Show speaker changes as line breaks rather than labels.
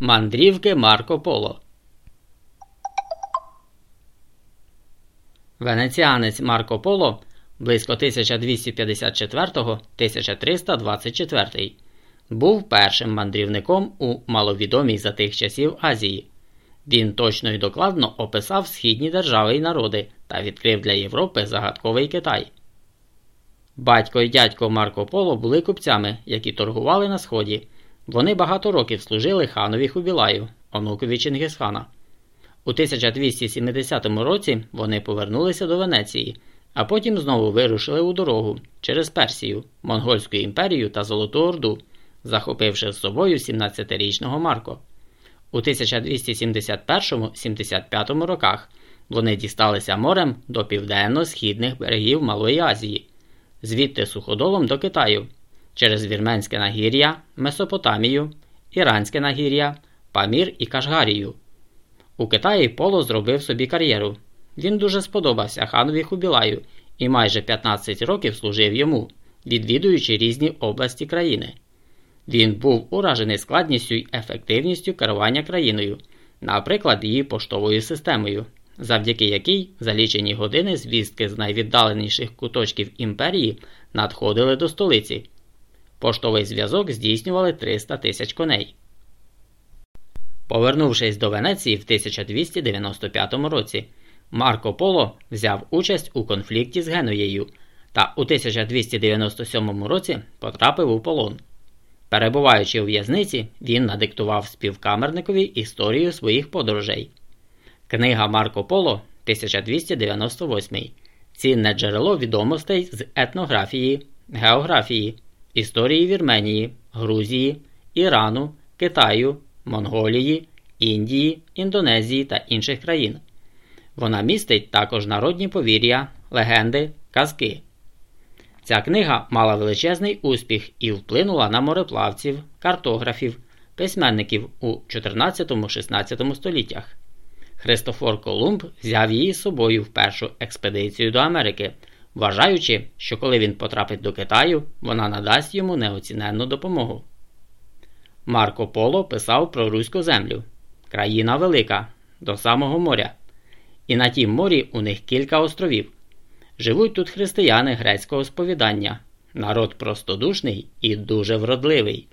Мандрівки Марко Поло. Венеціанець Марко Поло близько 1254-1324 був першим мандрівником у маловідомій за тих часів Азії. Він точно і докладно описав східні держави і народи та відкрив для Європи загадковий Китай. Батько і дядько Марко Поло були купцями, які торгували на сході. Вони багато років служили ханові Хубілаю, онукові Чингисхана. У 1270 році вони повернулися до Венеції, а потім знову вирушили у дорогу через Персію, Монгольську імперію та Золоту Орду, захопивши з собою 17-річного Марко. У 1271-75 роках вони дісталися морем до південно-східних берегів Малої Азії, звідти суходолом до Китаю через Вірменське нагір'я, Месопотамію, Іранське нагір'я, Памір і Кашгарію. У Китаї Поло зробив собі кар'єру. Він дуже сподобався ханові Хубілаю і майже 15 років служив йому, відвідуючи різні області країни. Він був уражений складністю й ефективністю керування країною, наприклад, її поштовою системою, завдяки якій за лічені години звістки з найвіддаленіших куточків імперії надходили до столиці. Поштовий зв'язок здійснювали 300 тисяч коней. Повернувшись до Венеції в 1295 році, Марко Поло взяв участь у конфлікті з Генуєю та у 1297 році потрапив у полон. Перебуваючи у в'язниці, він надиктував співкамерникові історію своїх подорожей. Книга Марко Поло 1298 цінне джерело відомостей з етнографії, географії, історії Вірменії, Грузії, Ірану, Китаю, Монголії, Індії, Індонезії та інших країн. Вона містить також народні повір'я, легенди, казки. Ця книга мала величезний успіх і вплинула на мореплавців, картографів, письменників у 14-16 століттях. Христофор Колумб взяв її з собою в першу експедицію до Америки, вважаючи, що коли він потрапить до Китаю, вона надасть йому неоціненну допомогу. Марко Поло писав про Руську землю країна велика, до самого моря. І на тім морі у них кілька островів. Живуть тут християни грецького сповідання, народ простодушний і дуже вродливий.